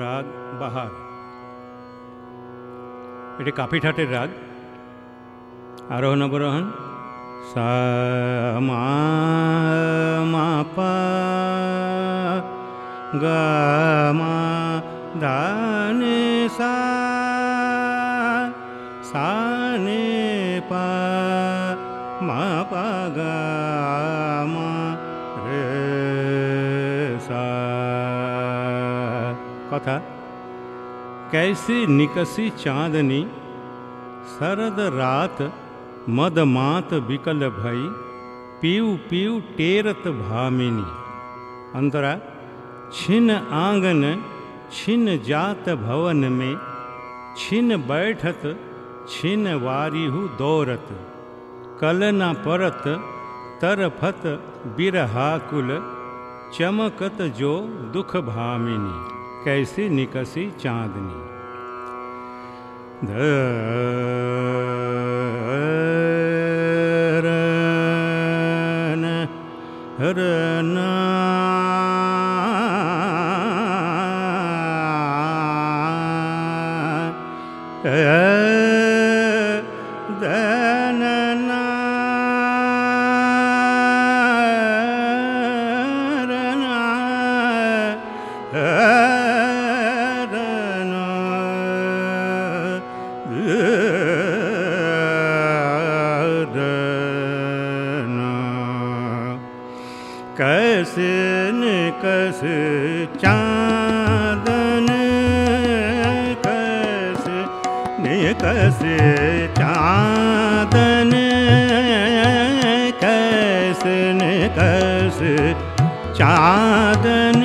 রাগ বাহার এটি কাপিঠাটের রাগ আরোহণ অবরোহণ সা মা মা পা গা মা দানে সা সা নে পা মা পা গা কথা कैसी निकसी चांदनी शरद रात, मदमात विकल भई पीव पीव टेरत भामिनी। अंतरा, छिन आँगन, छिन जात भवन में, छिन बैठत, छिन वारिहु दौरत। कलना परत, तरफत बिरहाकुल, चमकत जो दुख भामिनी। कैसी निकसी चांदनी। धरन हरना दनना न चांदन कैसे न कस चांदन कैसे कस चांदन।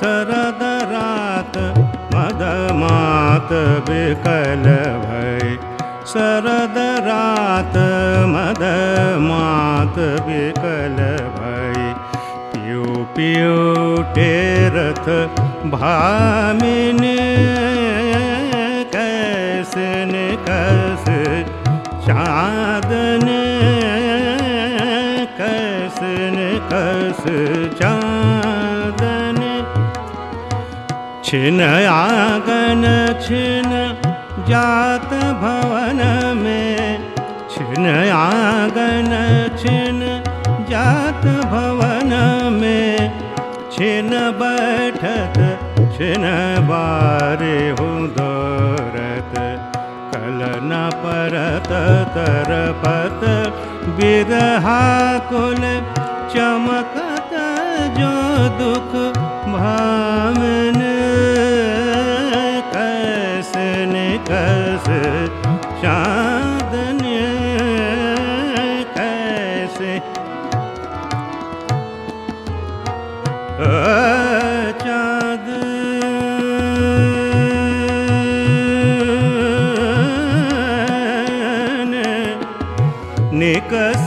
शरद रात मदमात भय शरद रात मदमात भय पियो भामिन कैसे चादन कैसे न कस चादन छिन आगन छिन जात भवन में छिन आगन छिन जात भवन में छिन बैठत छिन बारे हो दौरत कल न परत तरपत बिरहा कुल चमकत जो दुख भामन निकस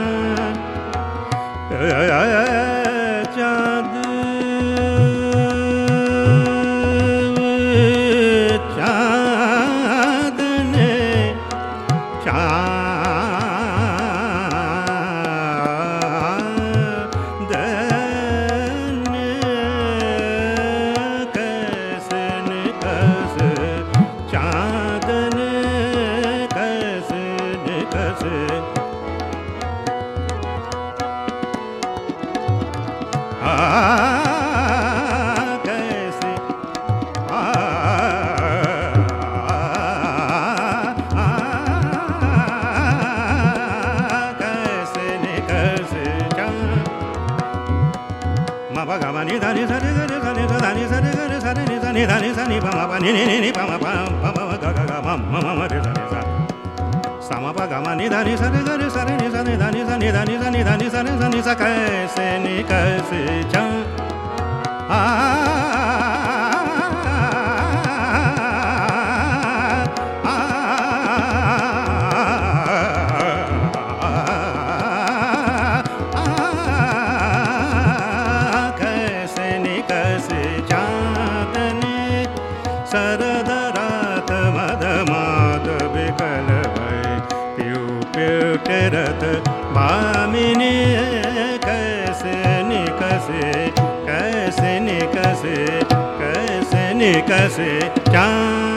द नि सा कैसे ni ni ni ni pa ma pa ma ma ga ga ga ma ma ma ma re ga ni sa ni ni sa ni da निकसे कैसे निकसे कैसे निकसे चाँद